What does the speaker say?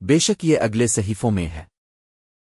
بے شک یہ اگلے صحیفوں میں ہے۔